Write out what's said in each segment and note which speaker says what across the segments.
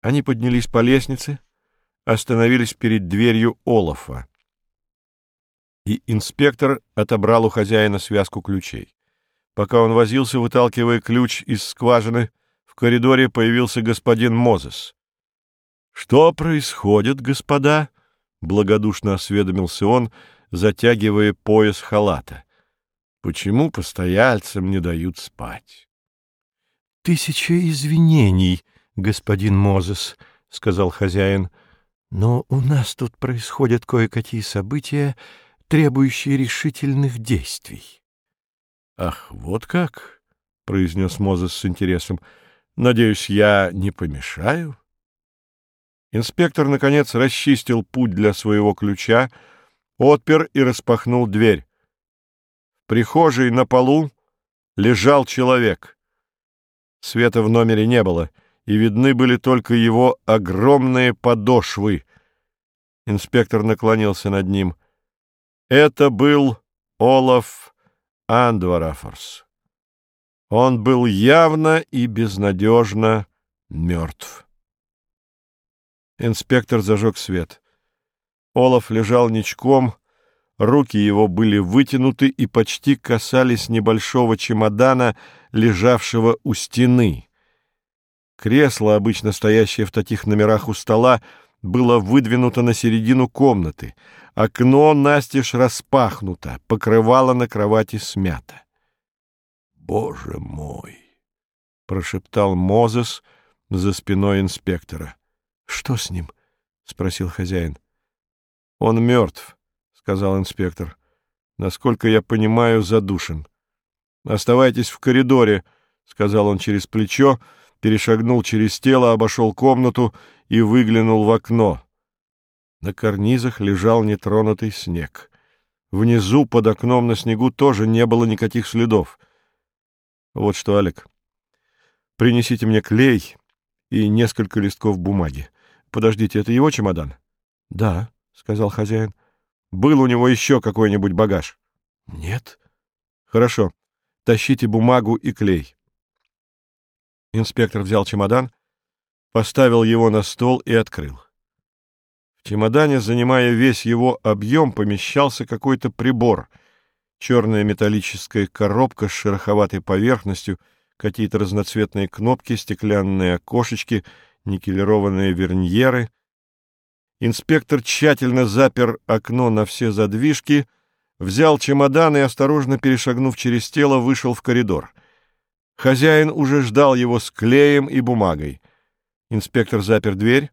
Speaker 1: Они поднялись по лестнице, остановились перед дверью Олафа. И инспектор отобрал у хозяина связку ключей. Пока он возился, выталкивая ключ из скважины, в коридоре появился господин Мозес. — Что происходит, господа? — благодушно осведомился он, затягивая пояс халата. — Почему постояльцам не дают спать? — Тысяча извинений, господин Мозес, — сказал хозяин, — но у нас тут происходят кое-какие события, требующие решительных действий. — Ах, вот как! — произнес Мозес с интересом. — Надеюсь, я не помешаю? Инспектор, наконец, расчистил путь для своего ключа, отпер и распахнул дверь. В прихожей на полу лежал человек. Света в номере не было, и видны были только его огромные подошвы. Инспектор наклонился над ним. Это был Олаф Андварафорс. Он был явно и безнадежно мертв. Инспектор зажег свет. Олаф лежал ничком, руки его были вытянуты и почти касались небольшого чемодана, лежавшего у стены. Кресло, обычно стоящее в таких номерах у стола, было выдвинуто на середину комнаты. Окно настежь распахнуто, покрывало на кровати смято. «Боже мой!» — прошептал Мозес за спиной инспектора. Что с ним? спросил хозяин. Он мертв, сказал инспектор. Насколько я понимаю, задушен. Оставайтесь в коридоре, сказал он через плечо, перешагнул через тело, обошел комнату и выглянул в окно. На карнизах лежал нетронутый снег. Внизу под окном на снегу тоже не было никаких следов. Вот что, Алек, принесите мне клей и несколько листков бумаги. Подождите, это его чемодан? — Да, — сказал хозяин. — Был у него еще какой-нибудь багаж? — Нет. — Хорошо. Тащите бумагу и клей. Инспектор взял чемодан, поставил его на стол и открыл. В чемодане, занимая весь его объем, помещался какой-то прибор. Черная металлическая коробка с шероховатой поверхностью, какие-то разноцветные кнопки, стеклянные окошечки — никелированные верньеры. Инспектор тщательно запер окно на все задвижки, взял чемодан и, осторожно перешагнув через тело, вышел в коридор. Хозяин уже ждал его с клеем и бумагой. Инспектор запер дверь,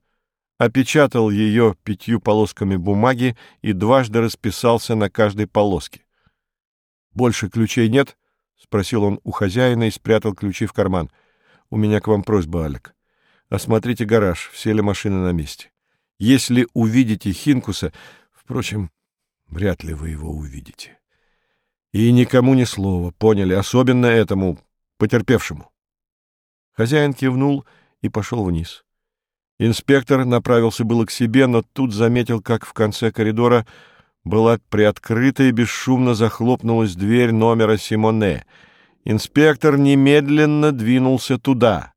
Speaker 1: опечатал ее пятью полосками бумаги и дважды расписался на каждой полоске. «Больше ключей нет?» — спросил он у хозяина и спрятал ключи в карман. «У меня к вам просьба, Алек. Осмотрите гараж, все ли машины на месте. Если увидите Хинкуса, впрочем, вряд ли вы его увидите. И никому ни слова, поняли, особенно этому потерпевшему. Хозяин кивнул и пошел вниз. Инспектор направился было к себе, но тут заметил, как в конце коридора была приоткрыта и бесшумно захлопнулась дверь номера Симоне. Инспектор немедленно двинулся туда —